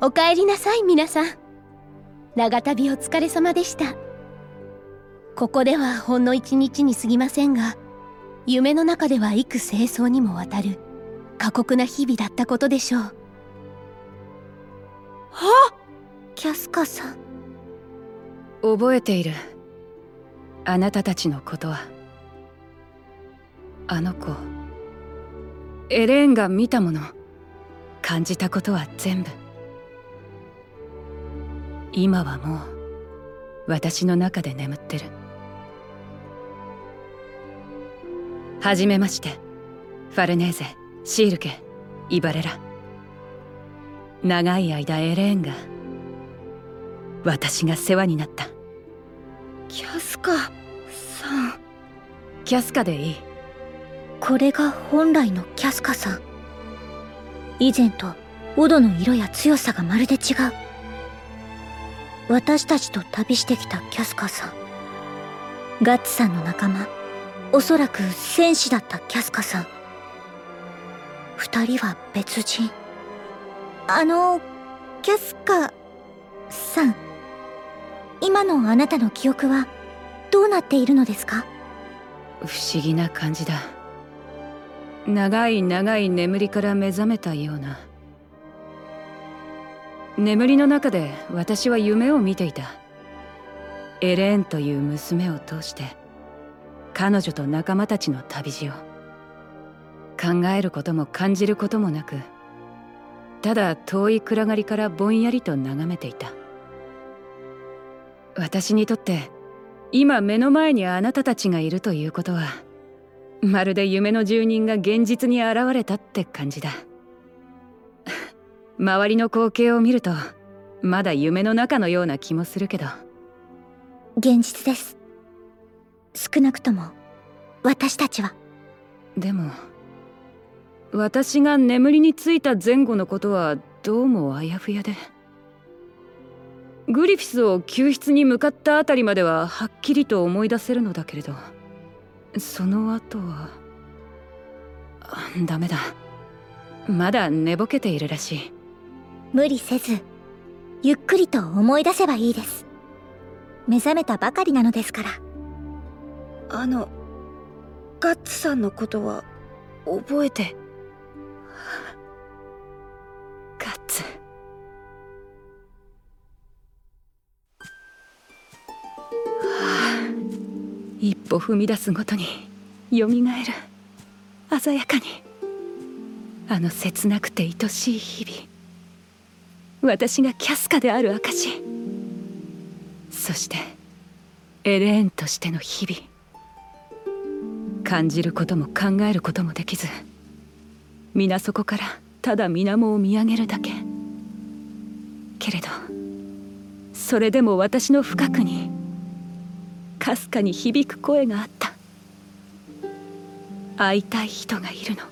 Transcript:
おかえりなさい皆さん。長旅お疲れ様でしたここではほん。の一日に過ぎません。が夢の中では幾清掃にもわたる過酷な日々だったことでしょうあキャスカさん。覚えているあなたたちのことはあの子エレーンが見たもの。感じたことは全部。今はもう私の中で眠ってる。はじめまして。ファルネーゼシールケイバレラ。長い間エレーンが私が世話になった。キャスカさん。キャスカでいいこれが本来のキャスカさん。以前とオドの色や強さがまるで違う。私たちと旅してきたキャスカさん。ガッツさんの仲間。おそらく戦士だったキャスカさん。二人は別人。あのキャスカさん。今のあなたの記憶はどうなっているのですか？不思議な感じだ。長い長い眠りから目覚めたような。眠りの中で私は夢を見ていた。エレーンという娘を通して彼女と仲間たちの旅路を。考えることも感じることもなくただ遠い暗がりからぼんやりと眺めていた。私にとって今目の前にあなたたちがいるということはまるで夢の住人が現実に現れたって感じだ。周りの光景を見るとまだ夢の中のような気もするけど。現実です。少なくとも私たちは。でも私が眠りについた前後のことはどうもあやふやで。グリフィスを救出に向かったあたりまでははっきりと思い出せるのだけれどその後はダメだ。まだ寝ぼけているらしい。無理せずゆっくりと思い出せばいいです。目覚めたばかりなのですから。あのガッツさんのことは覚えて歩踏み出すごとによみがえる。鮮やかに。あの切なくて愛しい日々。私がキャスカである証そしてエレーンとしての日々。感じることも考えることもできず皆そこからただ水面を見上げるだけ。けれどそれでも私の深くにかすかに響く声があった。会いたい人がいるの。